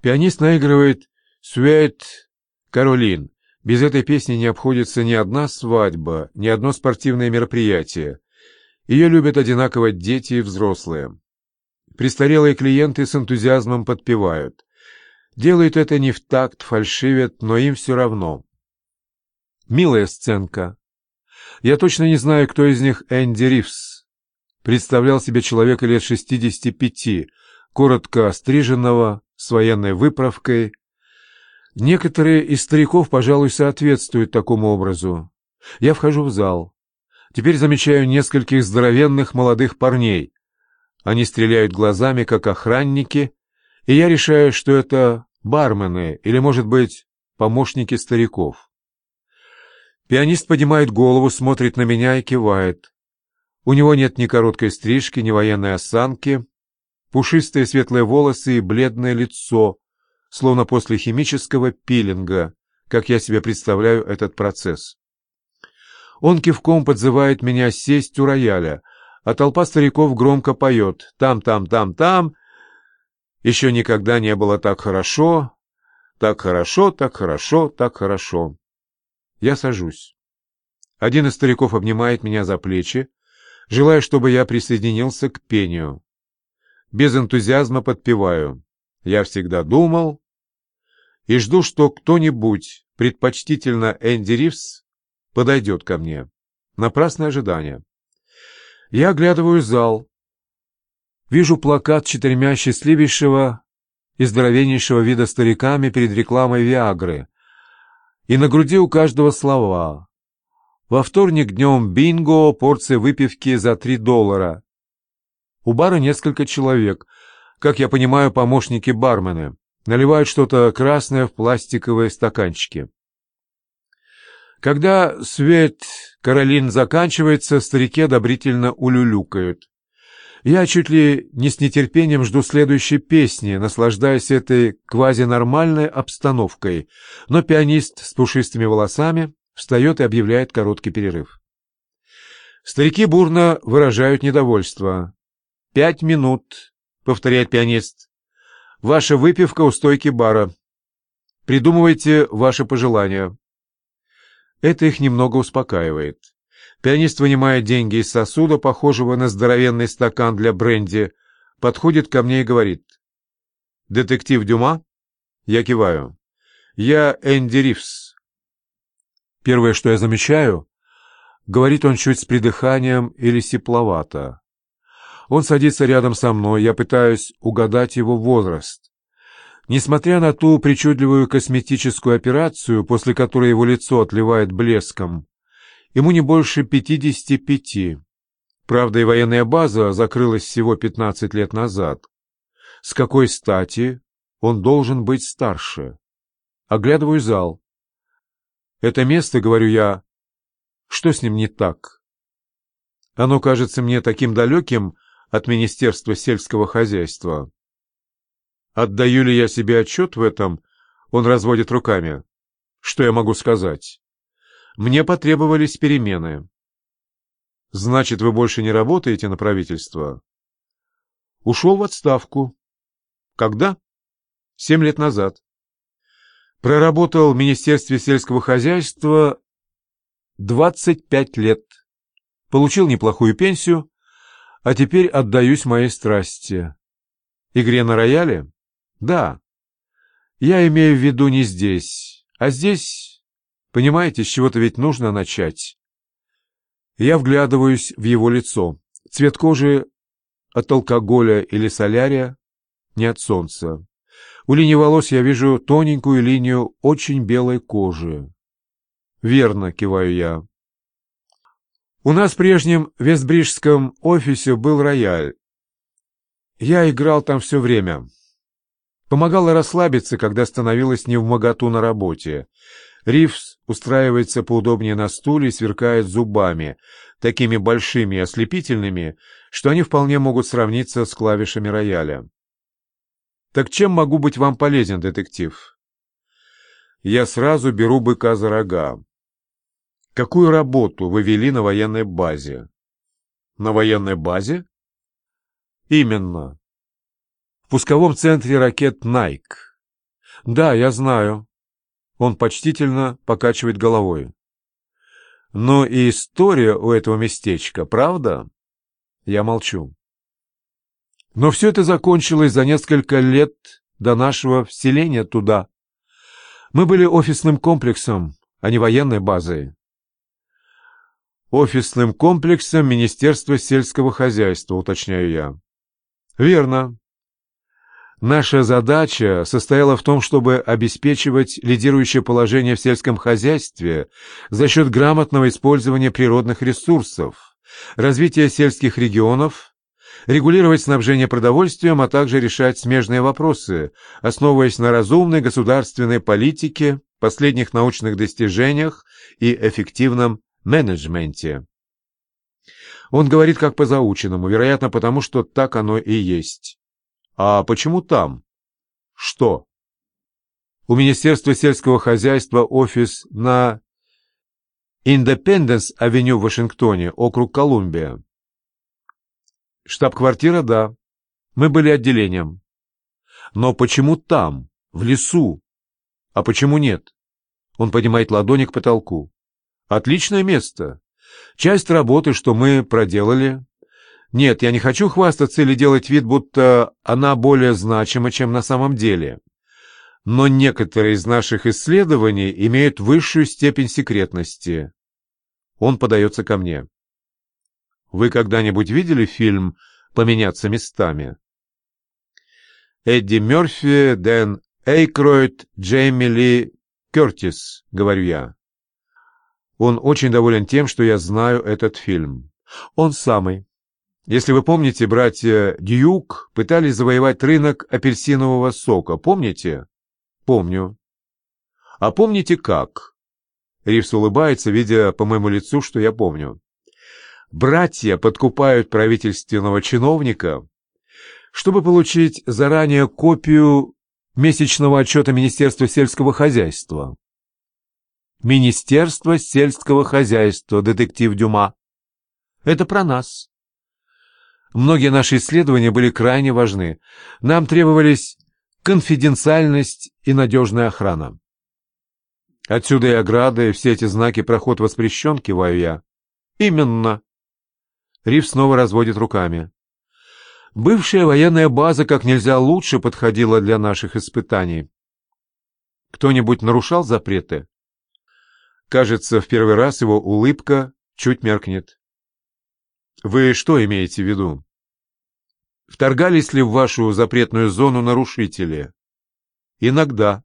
Пианист наигрывает «Суэт Каролин». Без этой песни не обходится ни одна свадьба, ни одно спортивное мероприятие. Ее любят одинаково дети и взрослые. Престарелые клиенты с энтузиазмом подпевают. Делают это не в такт, фальшивят, но им все равно. Милая сценка. Я точно не знаю, кто из них Энди Ривз. Представлял себе человека лет 65, коротко остриженного, с военной выправкой. Некоторые из стариков, пожалуй, соответствуют такому образу. Я вхожу в зал. Теперь замечаю нескольких здоровенных молодых парней. Они стреляют глазами, как охранники, и я решаю, что это бармены или, может быть, помощники стариков. Пианист поднимает голову, смотрит на меня и кивает. У него нет ни короткой стрижки, ни военной осанки, пушистые светлые волосы и бледное лицо, словно после химического пилинга, как я себе представляю этот процесс. Он кивком подзывает меня сесть у рояля, а толпа стариков громко поет «Там, там, там, там». Еще никогда не было так хорошо, так хорошо, так хорошо, так хорошо. Я сажусь. Один из стариков обнимает меня за плечи, желая, чтобы я присоединился к пению. Без энтузиазма подпеваю. Я всегда думал и жду, что кто-нибудь, предпочтительно Энди Ривз, подойдет ко мне. Напрасное ожидание. Я оглядываю зал. Вижу плакат четырьмя счастливейшего и здоровеннейшего вида стариками перед рекламой Виагры. И на груди у каждого слова. Во вторник днем бинго, порция выпивки за три доллара. У бара несколько человек. Как я понимаю, помощники-бармены. Наливают что-то красное в пластиковые стаканчики. Когда свет Каролин заканчивается, старики одобрительно улюлюкают. Я чуть ли не с нетерпением жду следующей песни, наслаждаясь этой квазинормальной обстановкой, но пианист с пушистыми волосами встает и объявляет короткий перерыв. Старики бурно выражают недовольство. «Пять минут», — повторяет пианист. «Ваша выпивка у стойки бара. Придумывайте ваши пожелания». Это их немного успокаивает. Пианист вынимает деньги из сосуда, похожего на здоровенный стакан для бренди, подходит ко мне и говорит. «Детектив Дюма?» Я киваю. «Я Энди Ривз». Первое, что я замечаю, говорит он чуть с придыханием или сипловато. Он садится рядом со мной, я пытаюсь угадать его возраст. Несмотря на ту причудливую косметическую операцию, после которой его лицо отливает блеском, ему не больше 55. Правда, и военная база закрылась всего 15 лет назад. С какой стати он должен быть старше? Оглядываю зал. Это место, говорю я, что с ним не так? Оно кажется мне таким далеким от Министерства сельского хозяйства. Отдаю ли я себе отчет в этом? Он разводит руками. Что я могу сказать? Мне потребовались перемены. Значит, вы больше не работаете на правительство? Ушел в отставку. Когда? Семь лет назад. Проработал в Министерстве сельского хозяйства 25 лет. Получил неплохую пенсию, а теперь отдаюсь моей страсти. Игре на рояле? Да. Я имею в виду не здесь, а здесь, понимаете, с чего-то ведь нужно начать. Я вглядываюсь в его лицо. Цвет кожи от алкоголя или солярия, не от солнца. У линии волос я вижу тоненькую линию очень белой кожи. «Верно», — киваю я. У нас в прежнем вестбриджском офисе был рояль. Я играл там все время. Помогало расслабиться, когда становилось не в моготу на работе. Ривз устраивается поудобнее на стуле и сверкает зубами, такими большими и ослепительными, что они вполне могут сравниться с клавишами рояля. «Так чем могу быть вам полезен, детектив?» Я сразу беру быка за рога. Какую работу вы вели на военной базе? На военной базе? Именно. В пусковом центре ракет Nike. Да, я знаю. Он почтительно покачивает головой. Но и история у этого местечка, правда? Я молчу. Но все это закончилось за несколько лет до нашего вселения туда. Мы были офисным комплексом, а не военной базой. Офисным комплексом Министерства сельского хозяйства, уточняю я. Верно. Наша задача состояла в том, чтобы обеспечивать лидирующее положение в сельском хозяйстве за счет грамотного использования природных ресурсов, развития сельских регионов, регулировать снабжение продовольствием, а также решать смежные вопросы, основываясь на разумной государственной политике, последних научных достижениях и эффективном менеджменте. Он говорит как по заученному, вероятно, потому что так оно и есть. А почему там? Что? У Министерства сельского хозяйства офис на Индепенденс-авеню в Вашингтоне, округ Колумбия. Штаб-квартира, да. Мы были отделением. Но почему там, в лесу? А почему нет? Он поднимает ладони к потолку. Отличное место. Часть работы, что мы проделали, нет, я не хочу хвастаться или делать вид, будто она более значима, чем на самом деле. Но некоторые из наших исследований имеют высшую степень секретности. Он подается ко мне. Вы когда-нибудь видели фильм «Поменяться местами»? Эдди Мерфи, Дэн Эйкройд, Джейми Ли Кертис, говорю я. Он очень доволен тем, что я знаю этот фильм. Он самый. Если вы помните, братья Дьюк пытались завоевать рынок апельсинового сока. Помните? Помню. А помните как? Ривс улыбается, видя по моему лицу, что я помню. Братья подкупают правительственного чиновника, чтобы получить заранее копию месячного отчета Министерства сельского хозяйства. Министерство сельского хозяйства, детектив Дюма. Это про нас. Многие наши исследования были крайне важны. Нам требовались конфиденциальность и надежная охрана. Отсюда и ограды, и все эти знаки «Проход воспрещен», киваю я. Именно. Риф снова разводит руками. Бывшая военная база как нельзя лучше подходила для наших испытаний. Кто-нибудь нарушал запреты? Кажется, в первый раз его улыбка чуть меркнет. Вы что имеете в виду? Вторгались ли в вашу запретную зону нарушители? Иногда.